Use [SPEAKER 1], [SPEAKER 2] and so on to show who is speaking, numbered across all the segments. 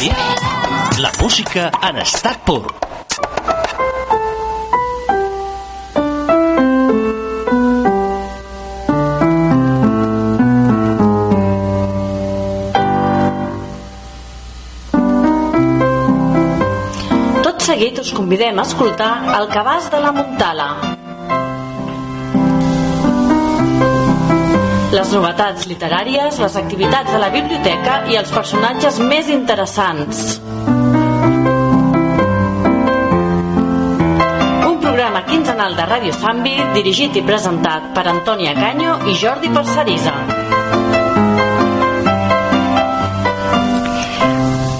[SPEAKER 1] ràdio, la música en estat pur.
[SPEAKER 2] Seguit us convidem a escoltar El cabàs de la Montala. Les novetats literàries, les activitats de la biblioteca i els personatges més interessants. Un programa quinzenal de Ràdio Sambi dirigit i presentat per Antònia Canyo i Jordi Parcerisa.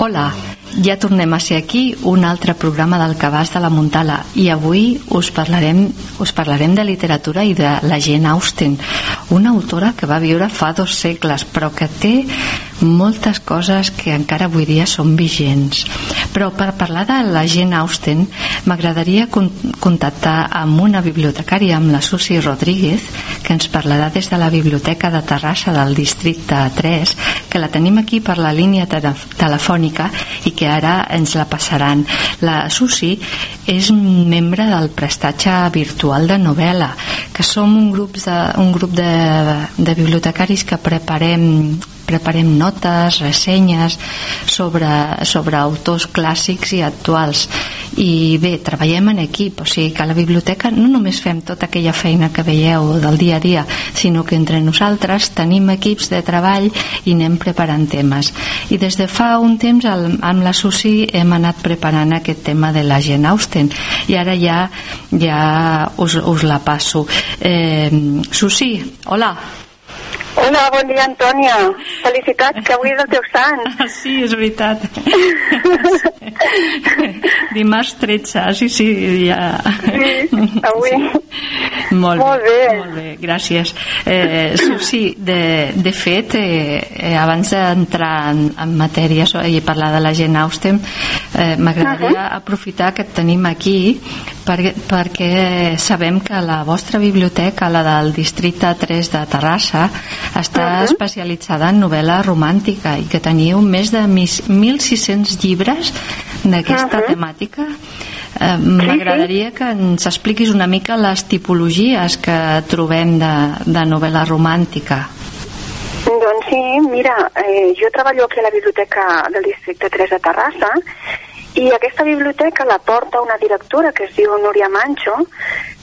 [SPEAKER 3] Hola, ja tornem a ser aquí, un altre programa del Cabàs de la Montala i avui us parlarem, us parlarem de literatura i de la Jane Austen, una autora que va viure fa dos segles però que té moltes coses que encara avui dia són vigents. Però per parlar de la Jane Austen m'agradaria con contactar amb una bibliotecària, amb la Susi Rodríguez, que ens parlarà des de la Biblioteca de Terrassa del districte 3, que la tenim aquí per la línia te telefònica i que ara ens la passaran. La Susi és membre del prestatge virtual de novel·la, que som un grup de, un grup de, de bibliotecaris que preparem preparem notes, ressenyes sobre, sobre autors clàssics i actuals. I bé, treballem en equip o sigui que a la biblioteca no només fem tota aquella feina que veieu del dia a dia sinó que entre nosaltres tenim equips de treball i anem preparant temes. I des de fa un temps el, amb la Susi hem anat preparant aquest tema de la Jane Austen. I ara ja, ja us, us la passo. Eh, Susi, hola
[SPEAKER 4] Hola, bon dia, Antònia. Felicitats, que avui és el teu sant.
[SPEAKER 3] Sí, és veritat. Dimarts 13, sí, sí, ja...
[SPEAKER 4] Sí, avui.
[SPEAKER 3] Sí. Molt,
[SPEAKER 4] molt bé.
[SPEAKER 3] Molt bé, gràcies. Eh, sí, sí, de, de fet, eh, eh, abans d'entrar en, en matèria i parlar de la gent Austen, eh, m'agradaria uh -huh. aprofitar que et tenim aquí per, perquè sabem que la vostra biblioteca, la del districte 3 de Terrassa, està uh -huh. especialitzada en novel·la romàntica i que teniu més de 1.600 llibres d'aquesta uh -huh. temàtica. Eh, M'agradaria que ens expliquis una mica les tipologies que trobem de, de novel·la romàntica.
[SPEAKER 4] Doncs sí, mira, eh, jo treballo aquí a la biblioteca del districte 3 de Terrassa i aquesta biblioteca la porta una directora que es diu Núria Mancho,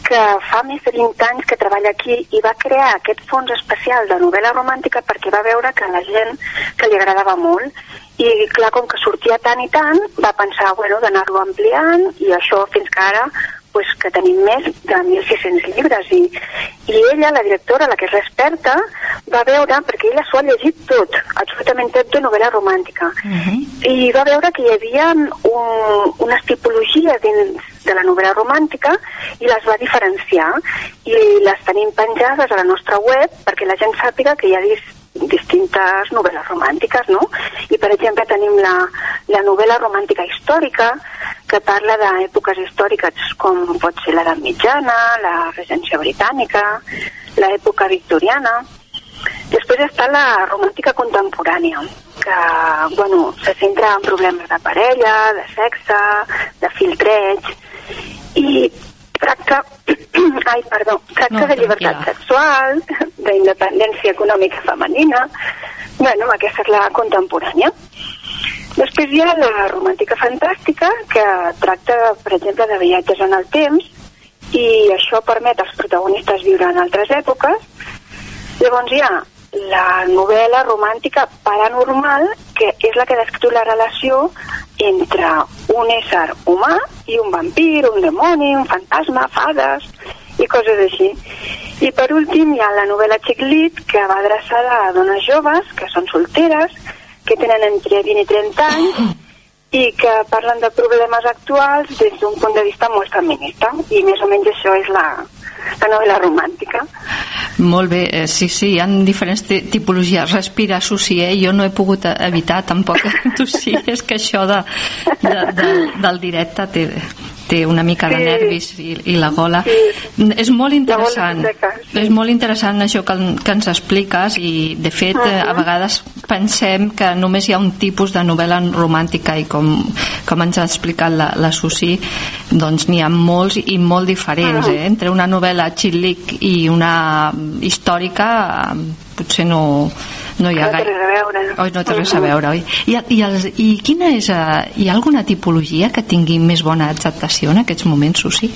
[SPEAKER 4] que fa més de 20 anys que treballa aquí i va crear aquest fons especial de novel·la romàntica perquè va veure que a la gent que li agradava molt. I clar, com que sortia tant i tant, va pensar, bueno, d'anar-lo ampliant i això fins que ara pues, que tenim més de 1.600 llibres i, i ella, la directora, la que és l'experta, va veure, perquè ella s'ho ha llegit tot, absolutament tot de novel·la romàntica, uh -huh. i va veure que hi havia un, unes tipologies dins de la novel·la romàntica i les va diferenciar i les tenim penjades a la nostra web perquè la gent sàpiga que hi ha distintes novel·les romàntiques, no? I, per exemple, tenim la, la novel·la romàntica històrica, que parla d'èpoques històriques com pot ser l'edat mitjana, la regència britànica, l'època victoriana. Després està la romàntica contemporània, que, bueno, se centra en problemes de parella, de sexe, de filtreig, i tracta, ai, perdó, tracta no, de llibertat sexual, d'independència econòmica femenina, bueno, aquesta és la contemporània. Després hi ha la romàntica fantàstica, que tracta, per exemple, de viatges en el temps, i això permet als protagonistes viure en altres èpoques. Llavors hi ha la novel·la romàntica paranormal, que és la que descriu la relació entre un ésser humà i un vampir, un demoni, un fantasma, fades i coses així. I per últim hi ha la novel·la Xic que va adreçada a dones joves, que són solteres, que tenen entre 20 i 30 anys, i que parlen de problemes actuals des d'un punt de vista molt feminista. I més o menys això és la, la novel·la romàntica.
[SPEAKER 3] Molt bé, eh, sí, sí, hi ha diferents tipologies. Respira, eh? jo no he pogut evitar tampoc tu sí, és que això de, de, de, del directe té, té una mica de
[SPEAKER 4] Sí.
[SPEAKER 3] nervis i, i la gola.
[SPEAKER 4] Sí.
[SPEAKER 3] És molt interessant.
[SPEAKER 4] Sí.
[SPEAKER 3] És molt interessant això que, que ens expliques i, de fet, uh
[SPEAKER 4] Mhm.
[SPEAKER 3] a vegades pensem que només hi ha un tipus de novel·la romàntica i com, com ens ha explicat la, la Susi, doncs n'hi ha molts i molt diferents,
[SPEAKER 4] Mhm.
[SPEAKER 3] eh? Entre una novel·la chick i una històrica eh, potser no, no hi ha
[SPEAKER 4] No
[SPEAKER 3] gaire
[SPEAKER 4] res a veure.
[SPEAKER 3] Oi, no té res a veure, oi? I, i, els, i quina és, uh, hi ha alguna tipologia que tingui més bona acceptació en aquests moments, Susi?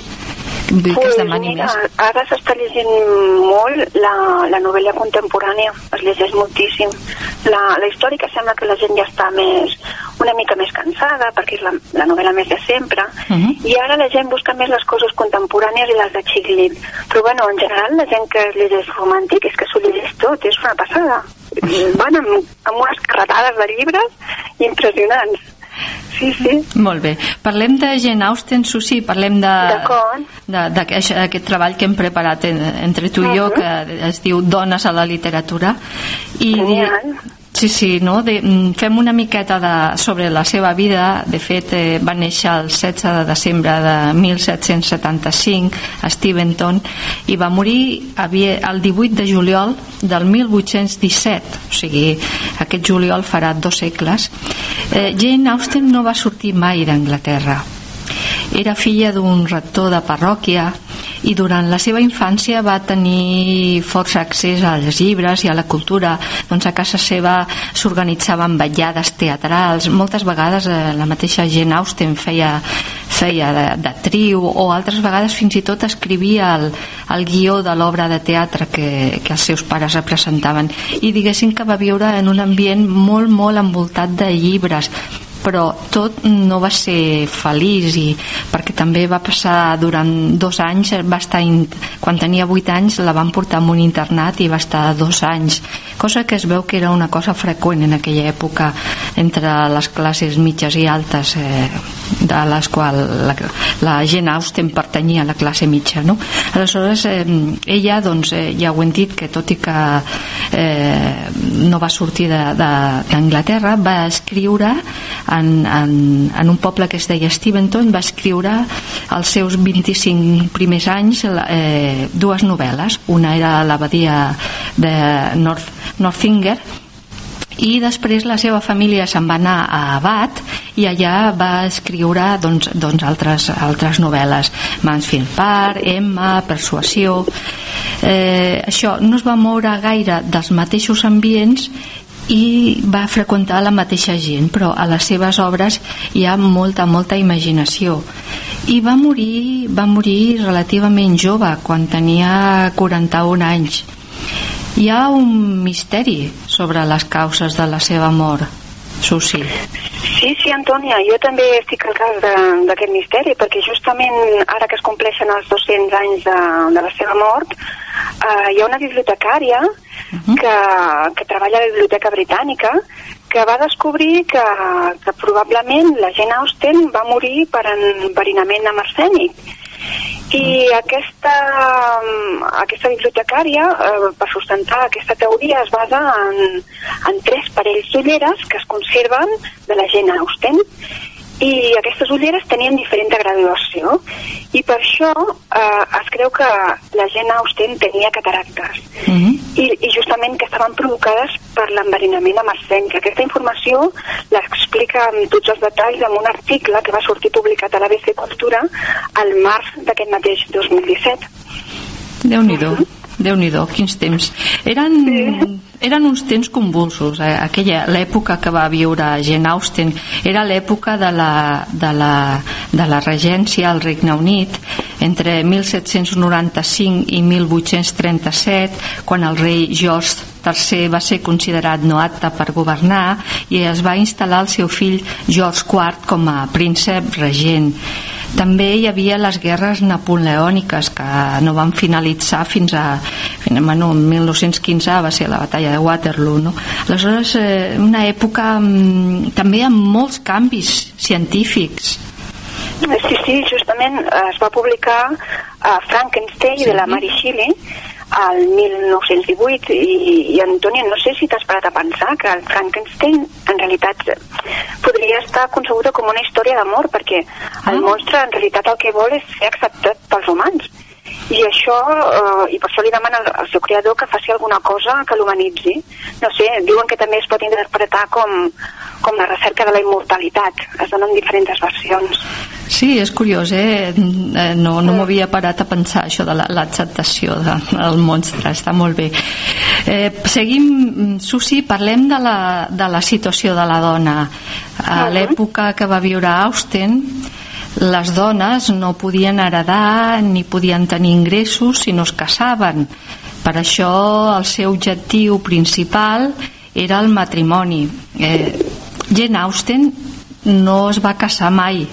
[SPEAKER 3] Vull dir que es demani
[SPEAKER 4] mira,
[SPEAKER 3] més.
[SPEAKER 4] ara s'està llegint molt la, la novel·la contemporània, es llegeix moltíssim. La, la històrica sembla que la gent ja està més, una mica més cansada, perquè és la, la novel·la més de sempre,
[SPEAKER 3] Mhm.
[SPEAKER 4] i ara la gent busca més les coses contemporànies i les de chick lit. Però bueno, en general la gent que llegeix romàntic és que s'ho llegeix tot, és una passada. Van amb, amb unes carretades de llibres impressionants. Sí, sí.
[SPEAKER 3] Molt bé. Parlem de Jane Austen, Susi, parlem de d'aquest aquest treball que hem preparat en, entre tu i jo, que es diu Dones a la literatura. I,
[SPEAKER 4] Genial.
[SPEAKER 3] Sí, sí, no? De, mm, fem una miqueta de, sobre la seva vida. De fet, eh, va néixer el 16 de desembre de 1775 a Steventon i va morir el 18 de juliol del 1817. O sigui, aquest juliol farà dos segles. Eh, Jane Austen no va sortir mai d'Anglaterra. Era filla d'un rector de parròquia i durant la seva infància va tenir força accés als llibres i a la cultura. Doncs a casa seva s'organitzaven vetllades teatrals. Moltes vegades eh, la mateixa Jane Austen feia, feia de, de triu o altres vegades fins i tot escrivia el, el guió de l'obra de teatre que, que els seus pares representaven. I diguéssim que va viure en un ambient molt, molt envoltat de llibres però tot no va ser feliç i perquè també va passar durant dos anys va estar in, quan tenia vuit anys la van portar a un internat i va estar dos anys cosa que es veu que era una cosa freqüent en aquella època entre les classes mitges i altes eh, de les quals la, la gent Austen pertanyia a la classe mitja no? aleshores eh, ella doncs eh, ja ho hem dit que tot i que eh, no va sortir d'Anglaterra va escriure en, en, en un poble que es deia Steventon va escriure els seus 25 primers anys eh, dues novel·les una era l'abadia de North, Northinger i després la seva família se'n va anar a Abat i allà va escriure doncs, doncs altres, altres novel·les. Mansfield Park, Emma, Persuasió. Eh, això no es va moure gaire dels mateixos ambients i va freqüentar la mateixa gent però a les seves obres hi ha molta, molta imaginació. I va morir, va morir relativament jove quan tenia 41 anys hi ha un misteri sobre les causes de la seva mort Susi
[SPEAKER 4] Sí, sí, Antònia, jo també estic al cas d'aquest misteri, perquè justament ara que es compleixen els 200 anys de, de la seva mort, eh, hi ha una bibliotecària que, que treballa a la Biblioteca Britànica que va descobrir que, que probablement la Jane Austen va morir per enverinament amb arsènic. I aquesta, aquesta bibliotecària, eh, per sustentar aquesta teoria, es basa en, en tres parells d'ulleres que es conserven de la gent Austen i aquestes ulleres tenien diferent graduació i per això eh, es creu que la gent Austen tenia cataractes
[SPEAKER 3] mm -hmm.
[SPEAKER 4] i, i justament que estaven provocades per l'enverinament amb arsènic. Aquesta informació l'explica amb tots els detalls en un article que va sortir publicat a l'ABC Cultura al març d'aquest mateix 2017.
[SPEAKER 3] Déu-n'hi-do, déu nhi quins temps. Eren, eren uns temps convulsos, eh? aquella, l'època que va viure Jane Austen era l'època de la, de, la, de la regència al Regne Unit entre 1795 i 1837 quan el rei George III va ser considerat no apte per governar i es va instal·lar el seu fill George IV com a príncep regent també hi havia les guerres napoleòniques que no van finalitzar fins a bueno, en 1915 va ser la batalla de Waterloo no? aleshores eh, una època mm, també amb molts canvis científics
[SPEAKER 4] Sí, sí, justament eh, es va publicar a Frankenstein de la Mary Shelley al 1918 i, i Antònia, no sé si t'has parat a pensar que el Frankenstein en realitat podria estar concebuda com una història d'amor perquè el
[SPEAKER 3] Ah.
[SPEAKER 4] monstre en realitat el que vol és ser acceptat pels humans i això, eh, i per això li demana al, al seu creador que faci alguna cosa que l'humanitzi. No sé, diuen que també es pot interpretar com, com la recerca de la immortalitat. Es donen diferents versions.
[SPEAKER 3] Sí, és curiós, eh? Eh, No, no m'havia parat a pensar això de la- l'acceptació de, del monstre, està molt bé. Eh, seguim, Susi, parlem de la, de la situació de la dona. A l'època que va viure Austen, les dones no podien heredar ni podien tenir ingressos si no es casaven. Per això el seu objectiu principal era el matrimoni. Eh, Jane Austen no es va casar mai,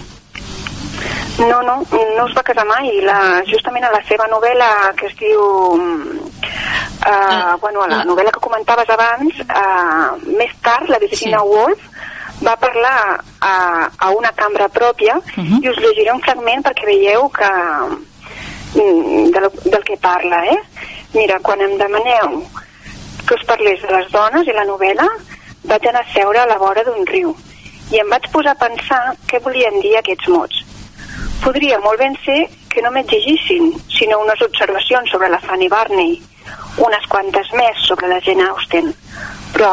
[SPEAKER 4] No, no, no es va casar mai. La, justament a la seva novel·la que es diu... Uh, bueno, a la
[SPEAKER 3] la-
[SPEAKER 4] novel·la que comentaves abans, uh, més tard, la Virginia
[SPEAKER 3] Sí.
[SPEAKER 4] Woolf va parlar a, a una cambra pròpia
[SPEAKER 3] Mhm.
[SPEAKER 4] i us llegiré un fragment perquè veieu que mm, del, del que parla, eh? Mira, quan em demaneu que us parlés de les dones i la novel·la, vaig anar a seure a la vora d'un riu i em vaig posar a pensar què volien dir aquests mots. Podria molt ben ser que no m'exigissin, sinó unes observacions sobre la Fanny Barney, unes quantes més sobre la Jane Austen. Però,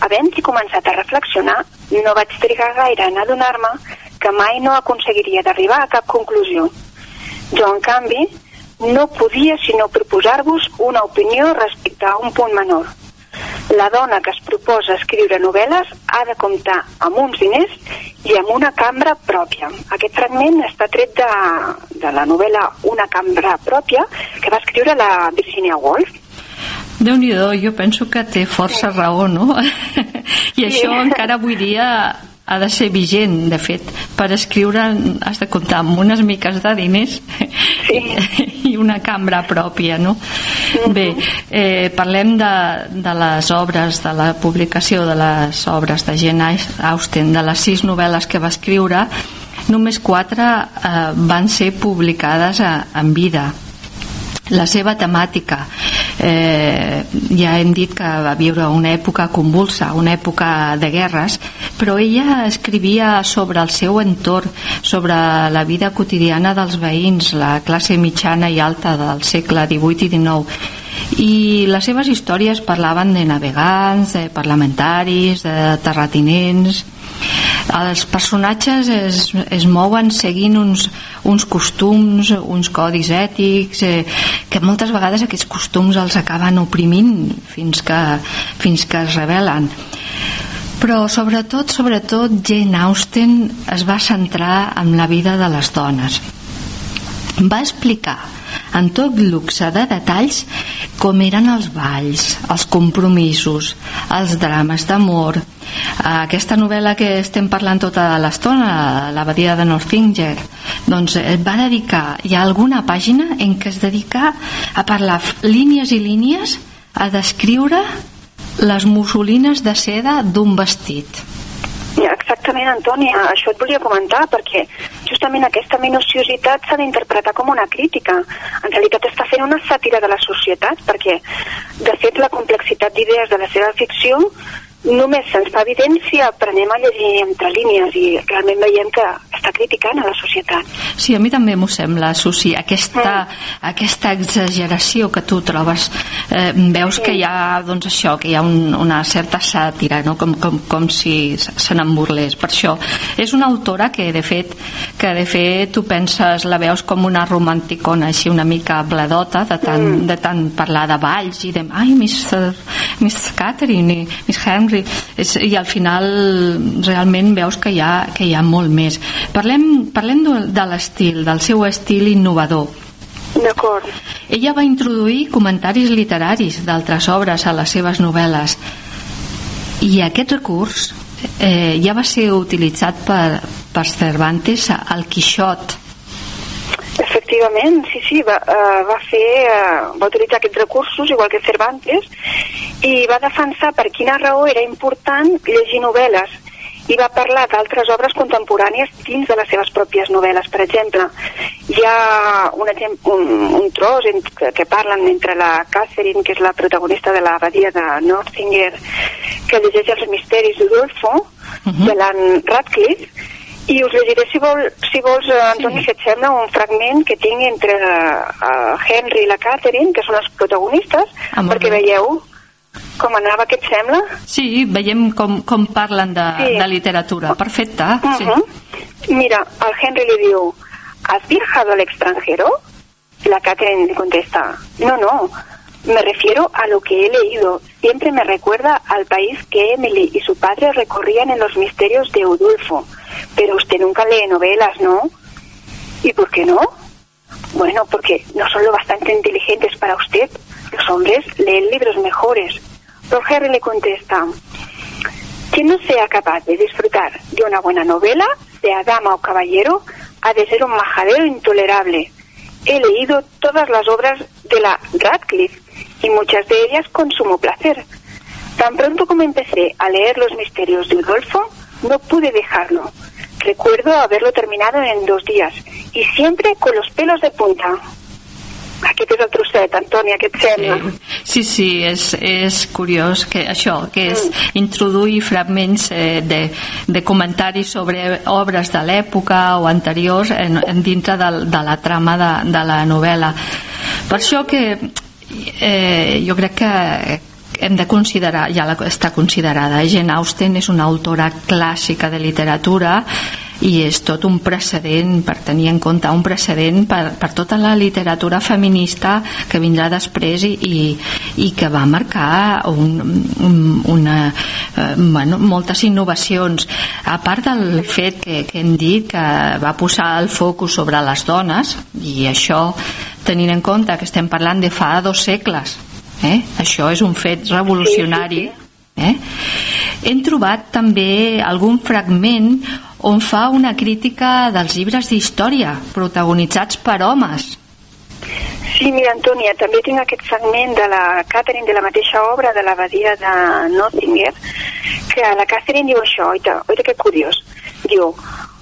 [SPEAKER 4] havent-hi començat a reflexionar, no vaig trigar gaire en adonar-me que mai no aconseguiria d'arribar a cap conclusió. Jo, en canvi, no podia sinó proposar-vos una opinió respecte a un punt menor. La dona que es proposa escriure novel·les ha de comptar amb uns diners i amb una cambra pròpia. Aquest fragment està tret de, de la novel·la Una cambra pròpia que va escriure la Virginia Woolf.
[SPEAKER 3] Déu nhi jo penso que té força raó, no? I això encara avui dia ha de ser vigent, de fet. Per escriure has de comptar amb unes miques de diners
[SPEAKER 4] Sí.
[SPEAKER 3] i una cambra pròpia, no? Bé, eh, parlem de, de les obres, de la publicació de les obres de Jane Austen, de les sis novel·les que va escriure, només quatre eh, van ser publicades a, en vida la seva temàtica eh, ja hem dit que va viure una època convulsa, una època de guerres, però ella escrivia sobre el seu entorn, sobre la vida quotidiana dels veïns, la classe mitjana i alta del segle XVIII i XIX. I les seves històries parlaven de navegants, de parlamentaris, de terratinents, els personatges es, es mouen seguint uns, uns costums, uns codis ètics, eh, que moltes vegades aquests costums els acaben oprimint fins que, fins que es revelen. Però sobretot, sobretot, Jane Austen es va centrar en la vida de les dones. Va explicar en tot luxe de detalls com eren els balls, els compromisos, els drames d'amor. Aquesta novel·la que estem parlant tota l'estona, l'abadia de Northinger, doncs va dedicar, hi ha alguna pàgina en què es dedica a parlar línies i línies a descriure les mussolines de seda d'un vestit.
[SPEAKER 4] Exactament, Antònia, això et volia comentar perquè justament aquesta minuciositat s'ha d'interpretar com una crítica. En realitat està fent una sàtira de la societat perquè, de fet, la complexitat d'idees de la seva ficció només se'ns fa evident si aprenem a llegir entre línies i realment veiem que està criticant a la societat.
[SPEAKER 3] Sí, a mi també m'ho sembla, Susi, aquesta, aquesta exageració que tu trobes, eh, veus que hi ha, doncs això, que hi ha un, una certa sàtira, no? com, com, com si se n'en burlés. Per això, és una autora que, de fet, que de fet tu penses, la veus com una romanticona, així una mica bladota, de tant, mm. de tant parlar de balls i de, ai, Miss, Miss Catherine i Miss Henry, és, i al final realment veus que hi ha, que hi ha molt més. Parlem, parlem de, de l'estil, del seu estil innovador.
[SPEAKER 4] D'acord.
[SPEAKER 3] Ella va introduir comentaris literaris d'altres obres a les seves novel·les i aquest recurs eh, ja va ser utilitzat per, per Cervantes al Quixot
[SPEAKER 4] Efectivament, sí, sí, va, uh, va fer, uh, va utilitzar aquests recursos, igual que Cervantes, i va defensar per quina raó era important llegir novel·les i va parlar d'altres obres contemporànies dins de les seves pròpies novel·les. Per exemple, hi ha un, un, un tros en, que, que parlen entre la Catherine, que és la protagonista de l'abadia de Northinger, que llegeix els misteris d'Udolfo, uh -huh. de l'Anne Radcliffe, i us llegiré, si, vol, si vols, sí. Antoni, si et sembla, un fragment que tinc entre uh, Henry i la Catherine, que són els protagonistes, ah, perquè bé. veieu com anava, què et sembla?
[SPEAKER 3] Sí, veiem com, com parlen de, sí. de literatura. Perfecte. Uh -huh. sí.
[SPEAKER 4] Mhm. Mira, el Henry li diu, ¿has viajado al extranjero? La Catherine le contesta, no, no, me refiero a lo que he leído. Siempre me recuerda al país que Emily y su padre recorrían en los misterios de Udulfo. Pero usted nunca lee novelas, ¿no? ¿Y por qué no? Bueno, porque no son lo bastante inteligentes para usted. Los hombres leen libros mejores. Harry le contesta, quien no sea capaz de disfrutar de una buena novela, sea dama o caballero, ha de ser un majadero intolerable. He leído todas las obras de la Radcliffe y muchas de ellas con sumo placer. Tan pronto como empecé a leer los misterios de Udolfo, no pude dejarlo. Recuerdo haberlo terminado en dos días y siempre con los pelos de punta. Aquest és el trosset, Antònia, què et sembla?
[SPEAKER 3] Sí, sí, és, és curiós que això, que és mm. introduir fragments eh, de, de comentaris sobre obres de l'època o anteriors en, en dintre de, de la trama de, de la novel·la. Per això que eh, jo crec que hem de considerar, ja la, està considerada, Jane Austen és una autora clàssica de literatura i és tot un precedent per tenir en compte un precedent per, per tota la literatura feminista que vindrà després i, i, i que va marcar un, un, una, eh, bueno, moltes innovacions. A part del fet que, que hem dit que va posar el focus sobre les dones i això tenint en compte que estem parlant de fa dos segles eh? això és un fet revolucionari eh? hem trobat també algun fragment on fa una crítica dels llibres d'història protagonitzats per homes.
[SPEAKER 4] Sí, mira, Antònia, també tinc aquest fragment de la Catherine, de la mateixa obra de l'abadia de Nottinger, que la Catherine diu això, oita, oita que curiós, diu,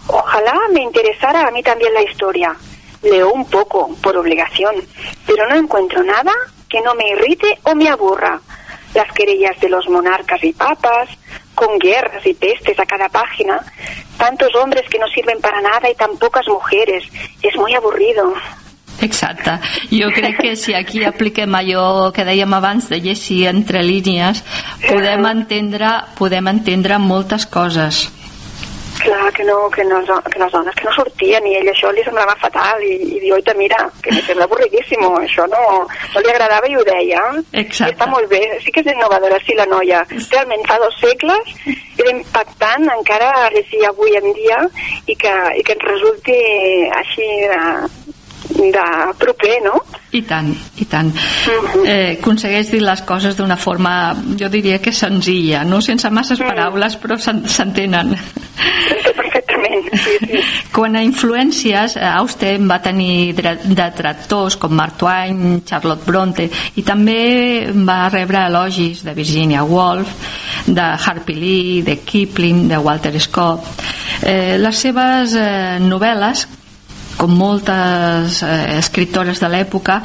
[SPEAKER 4] ojalá me interesara a mí también la historia. Leo un poco, por obligación, pero no encuentro nada que no me irrite o me aburra. Las querellas de los monarcas y papas, con guerras y pestes a cada página, tantos hombres que no sirven para nada y tan pocas mujeres. Es muy aburrido.
[SPEAKER 3] Exacte. Jo crec que si aquí apliquem allò que dèiem abans de llegir entre línies, podem entendre, podem entendre moltes coses
[SPEAKER 4] clar, que no, que, no, que les dones que no sortien i ell això li semblava fatal i, i diu, oita, mira, que me sembla avorridíssim això no, no li agradava i ho deia
[SPEAKER 3] Exacte.
[SPEAKER 4] I està molt bé, sí que és innovadora sí la noia, realment fa dos segles era impactant encara llegir avui en dia i que, i que ens resulti així de, de proper, no?
[SPEAKER 3] I tant, i tant. Mhm. Eh, aconsegueix dir les coses d'una forma, jo diria que senzilla, no sense masses mhm. paraules, però s'entenen.
[SPEAKER 4] Perfectament, sí, sí.
[SPEAKER 3] Quan a influències, eh, Austen va tenir detractors com Mark Twain, Charlotte Bronte, i també va rebre elogis de Virginia Woolf, de Harpy Lee, de Kipling, de Walter Scott. Eh, les seves eh, novel·les com moltes eh, escriptores de l'època,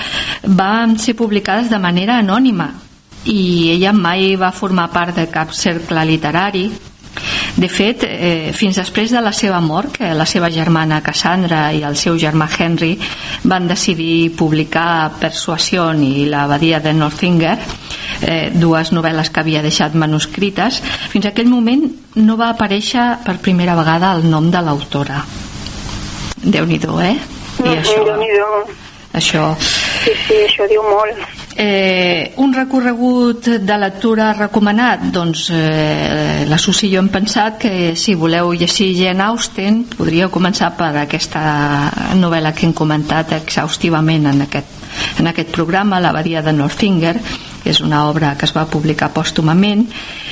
[SPEAKER 3] van ser publicades de manera anònima i ella mai va formar part de cap cercle literari de fet, eh, fins després de la seva mort, que la seva germana Cassandra i el seu germà Henry van decidir publicar Persuasion i l'abadia de Northinger, eh, dues novel·les que havia deixat manuscrites, fins a aquell moment no va aparèixer per primera vegada el nom de l'autora déu nhi eh?
[SPEAKER 4] I això, déu nhi
[SPEAKER 3] això...
[SPEAKER 4] Sí, sí, això diu molt.
[SPEAKER 3] Eh, un recorregut de lectura recomanat doncs eh, l'associ jo hem pensat que si voleu llegir Jane Austen podríeu començar per aquesta novel·la que hem comentat exhaustivament en aquest, en aquest programa l'Abadia de Northinger és una obra que es va publicar pòstumament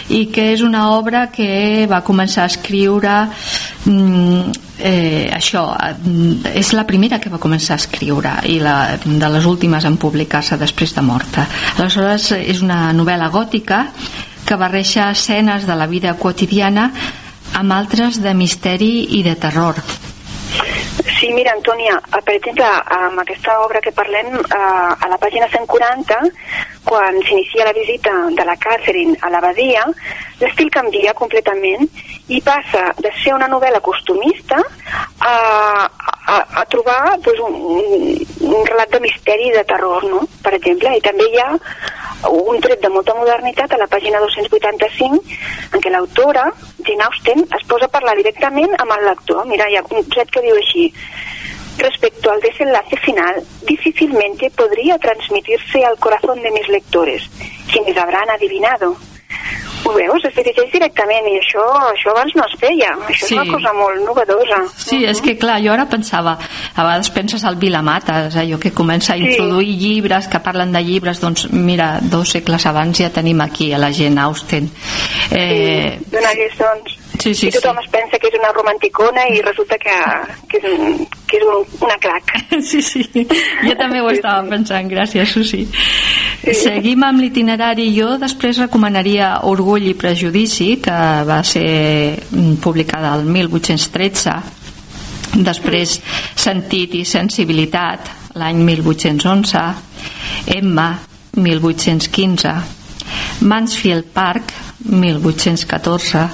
[SPEAKER 3] i que és una obra que va començar a escriure mm, eh, això mm, és la primera que va començar a escriure i la, de les últimes en publicar-se després de morta aleshores és una novel·la gòtica que barreja escenes de la vida quotidiana amb altres de misteri i de terror.
[SPEAKER 4] Sí, mira, Antònia, per exemple, amb aquesta obra que parlem, eh, a la pàgina 140, quan s'inicia la visita de la Catherine a l'abadia, l'estil canvia completament i passa de ser una novel·la costumista a, a, a trobar pues, un, un relat de misteri i de terror, no? per exemple. I també hi ha un tret de molta modernitat a la pàgina 285 en què l'autora, Jane Austen, es posa a parlar directament amb el lector. Mira, hi ha un tret que diu així Respecto al desenlace final, difícilmente podría transmitirse al corazón de mis lectores, quienes habrán adivinado. Ho veus? Es dirigeix directament i això, això abans no es feia. Això sí. és una cosa molt novedosa.
[SPEAKER 3] Sí, uh -huh. és que clar, jo ara pensava, a vegades penses al Vilamates, allò que comença a introduir sí. llibres que parlen de llibres, doncs mira, dos segles abans ja tenim aquí a la gent Austen.
[SPEAKER 4] Eh... Sí, donar lliçons. Sí, sí, I tothom sí. es pensa que és una romanticona i resulta que, que és, un, que és un, una crac.
[SPEAKER 3] Sí, sí, jo també ho estava pensant, gràcies, Susi. Sí. Seguim amb l'itinerari. Jo després recomanaria Orgull i Prejudici, que va ser publicada el 1813, després Sentit i Sensibilitat, l'any 1811, Emma, 1815, Mansfield Park, 1814.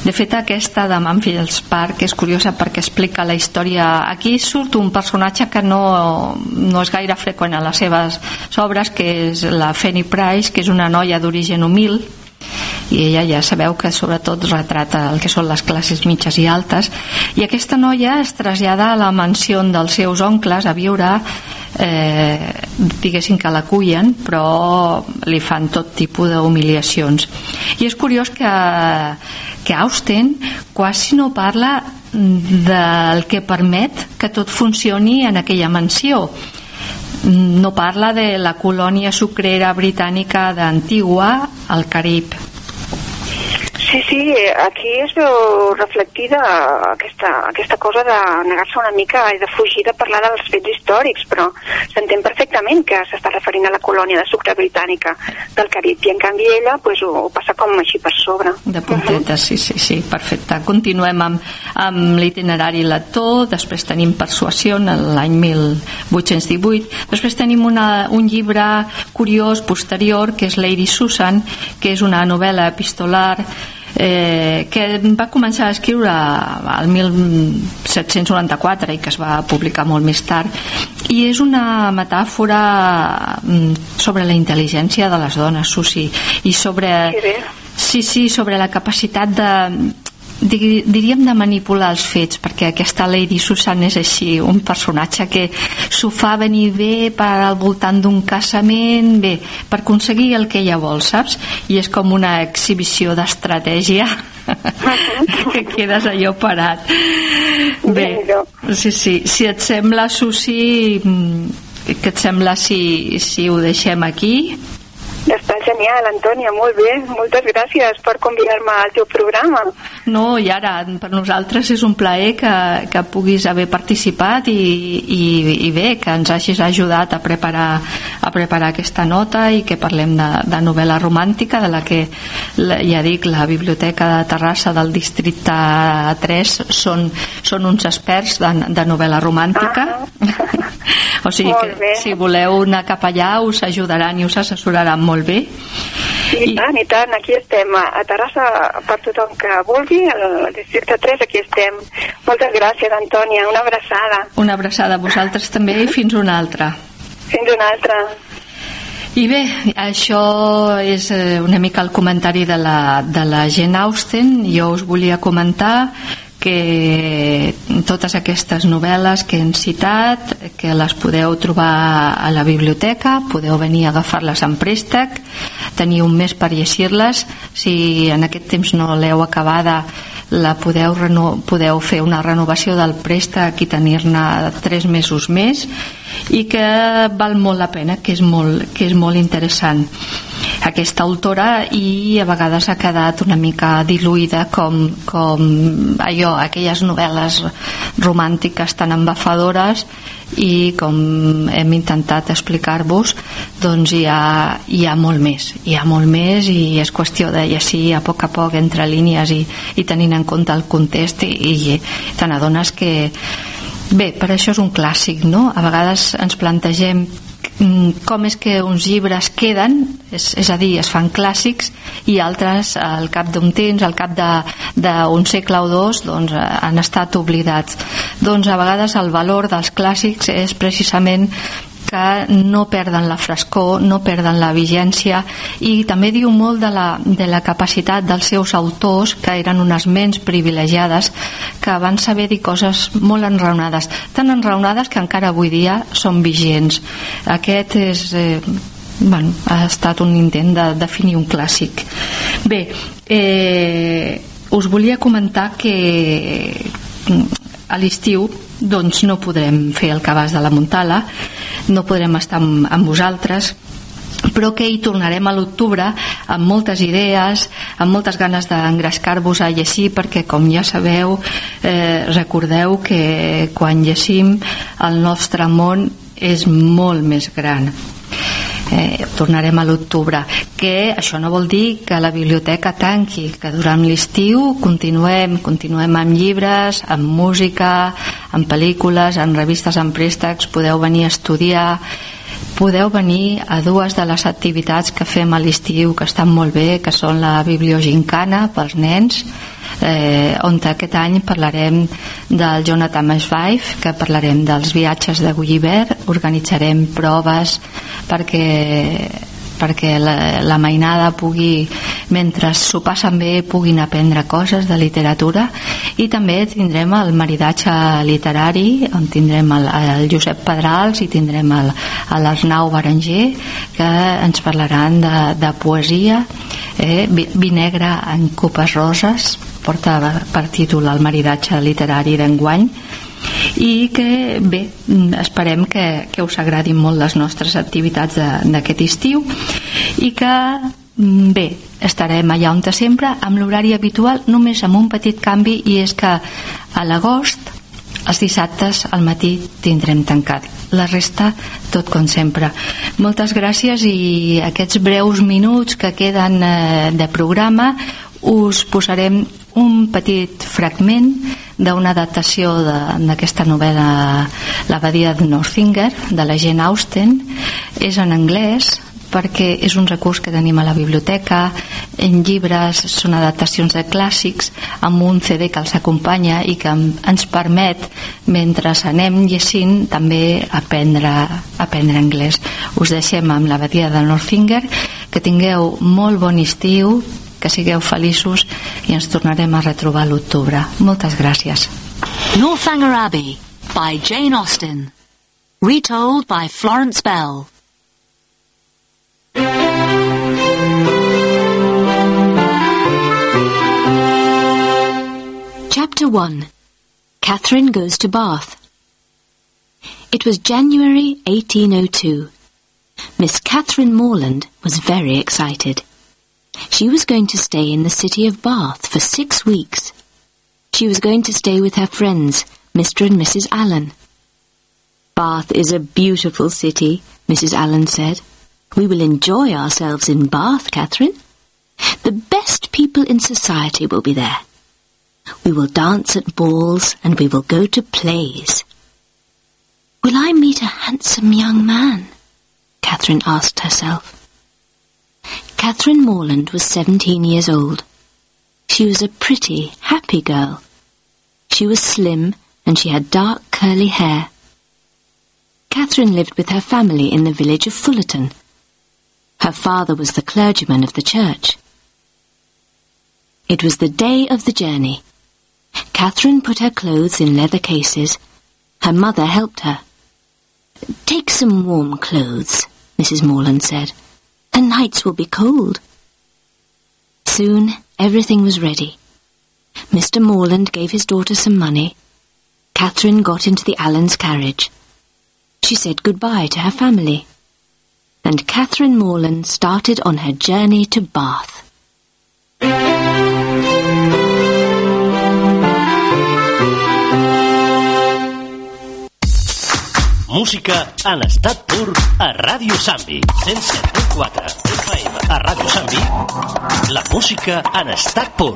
[SPEAKER 3] De fet, aquesta de Manfield Park és curiosa perquè explica la història... Aquí surt un personatge que no, no és gaire freqüent a les seves obres, que és la Fanny Price, que és una noia d'origen humil, i ella ja sabeu que sobretot retrata el que són les classes mitges i altes. I aquesta noia es trasllada a la mansió dels seus oncles a viure eh, diguéssim que la cullen però li fan tot tipus d'humiliacions. I és curiós que, que Austen quasi no parla del que permet que tot funcioni en aquella mansió. No parla de la colònia sucrera britànica d'Antigua al Carib
[SPEAKER 4] Sí, sí, aquí es veu reflectida aquesta, aquesta cosa de negar-se una mica i de fugir de parlar dels fets històrics, però s'entén perfectament que s'està referint a la colònia de sucre britànica del Carib, i en canvi ella pues, ho, ho passa com així per sobre.
[SPEAKER 3] De punteta, uh -huh. sí, sí, sí, perfecte. Continuem amb, amb l'itinerari lector, després tenim Persuasió l'any 1818, després tenim una, un llibre curiós posterior que és Lady Susan, que és una novel·la epistolar eh, que va començar a escriure al 1794 i que es va publicar molt més tard i és una metàfora mm, sobre la intel·ligència de les dones, Susi i sobre, sí, sí, sobre la capacitat de diríem de manipular els fets perquè aquesta Lady Susan és així un personatge que s'ho fa venir bé per al voltant d'un casament bé, per aconseguir el que ella vol saps? i és com una exhibició d'estratègia que quedes allò parat. Bé, sí, sí, si et sembla Susi mm, què et sembla si, si ho deixem aquí
[SPEAKER 4] està genial, Antònia, molt bé. Moltes gràcies per convidar-me al teu programa.
[SPEAKER 3] No, i ara, per nosaltres és un plaer que, que puguis haver participat i, i, i bé, que ens hagis ajudat a preparar, a preparar aquesta nota i que parlem de, de novel·la romàntica, de la que, ja dic, la Biblioteca de Terrassa del districte 3 són, són uns experts de, de novel·la romàntica. Ah. O sigui que si voleu anar cap allà us ajudaran i us assessoraran molt bé.
[SPEAKER 4] I, I tant, i tant, aquí estem, a Terrassa per tothom que vulgui, al districte 3 aquí estem. Moltes gràcies, Antònia, una abraçada.
[SPEAKER 3] Una abraçada a vosaltres també i fins una altra.
[SPEAKER 4] Fins una altra.
[SPEAKER 3] I bé, això és eh, una mica el comentari de la, de la Jane Austen. Jo us volia comentar que totes aquestes novel·les que hem citat que les podeu trobar a la biblioteca podeu venir a agafar-les en préstec teniu un mes per llegir-les. Si en aquest temps no l'heu acabada la podeu, podeu fer una renovació del préstec i tenir-ne tres mesos més i que val molt la pena que és molt, que és molt interessant. Aquesta autora i a vegades ha quedat una mica diluïda com, com allò, aquelles novel·les romàntiques tan embafadores i com hem intentat explicar-vos doncs hi ha, hi ha molt més hi ha molt més i és qüestió de llegir a poc a poc entre línies i, i tenint en compte el context i, i te n'adones que bé, per això és un clàssic no? a vegades ens plantegem com és que uns llibres queden, és, és a dir, es fan clàssics i altres al cap d'un temps, al cap d'un segle o dos, doncs, eh, han estat oblidats. Doncs a vegades el valor dels clàssics és precisament que no perden la frescor, no perden la vigència i també diu molt de la, de la capacitat dels seus autors, que eren unes ments privilegiades, que van saber dir coses molt enraonades, tan enraonades que encara avui dia són vigents. Aquest és... Eh, bueno, ha estat un intent de definir un clàssic. Bé, eh, us volia comentar que a l'estiu doncs no podrem fer el cabàs de la Montala no podrem estar amb, amb vosaltres però que hi tornarem a l'octubre amb moltes idees, amb moltes ganes d'engrescar-vos a llegir perquè com ja sabeu, eh, recordeu que quan llegim el nostre món és molt més gran eh, tornarem a l'octubre. Que això no vol dir que la biblioteca tanqui, que durant l'estiu continuem, continuem amb llibres amb música, amb pel·lícules amb revistes amb préstecs podeu venir a estudiar podeu venir a dues de les activitats que fem a l'estiu que estan molt bé, que són la bibliogincana pels nens eh, on aquest any parlarem del Jonathan Swife, que parlarem dels viatges de Gulliver, organitzarem proves perquè perquè la, la mainada pugui, mentre s'ho passen bé, puguin aprendre coses de literatura. I també tindrem el maridatge literari on tindrem el, el Josep Pedrals i tindrem l'Arnau Berenger que ens parlaran de, de poesia. Eh, vi, vi negre en copes roses porta per títol el maridatge literari d'enguany i que bé, esperem que, que us agradin molt les nostres activitats d'aquest estiu i que bé, estarem allà on sempre amb l'horari habitual només amb un petit canvi i és que a l'agost els dissabtes al matí tindrem tancat. La resta tot com sempre. Moltes gràcies i aquests breus minuts que queden eh, de programa us posarem un petit fragment d'una adaptació d'aquesta novel·la L'abadia de Northinger de la Jane Austen. És en anglès perquè és un recurs que tenim a la biblioteca en llibres són adaptacions de clàssics amb un CD que els acompanya i que ens permet mentre anem llegint també aprendre, aprendre anglès. Us deixem amb l'abadia de Northinger que tingueu molt bon estiu que sigueu feliços i ens tornarem a retrobar l'octubre. Moltes gràcies.
[SPEAKER 1] Northanger Abbey by Jane Austen Retold by Florence Bell
[SPEAKER 5] Chapter 1 Catherine Goes to Bath It was January 1802. Miss Catherine Morland was very excited. She was going to stay in the city of Bath for six weeks. She was going to stay with her friends, Mr. and Mrs. Allen. Bath is a beautiful city, Mrs. Allen said. We will enjoy ourselves in Bath, Catherine. The best people in society will be there. We will dance at balls and we will go to plays. Will I meet a handsome young man? Catherine asked herself. Catherine Morland was seventeen years old. She was a pretty, happy girl. She was slim and she had dark curly hair. Catherine lived with her family in the village of Fullerton. Her father was the clergyman of the church. It was the day of the journey. Catherine put her clothes in leather cases. Her mother helped her. Take some warm clothes, Mrs. Morland said. The nights will be cold. Soon everything was ready. Mr. Morland gave his daughter some money. Catherine got into the Allens' carriage. She said goodbye to her family. And Catherine Morland started on her journey to Bath.
[SPEAKER 6] Música en estat pur a Ràdio Sambi. 107.4 FM a Ràdio Sambi. La música en estat pur.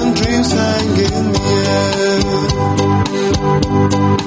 [SPEAKER 7] And dreams hang in the air.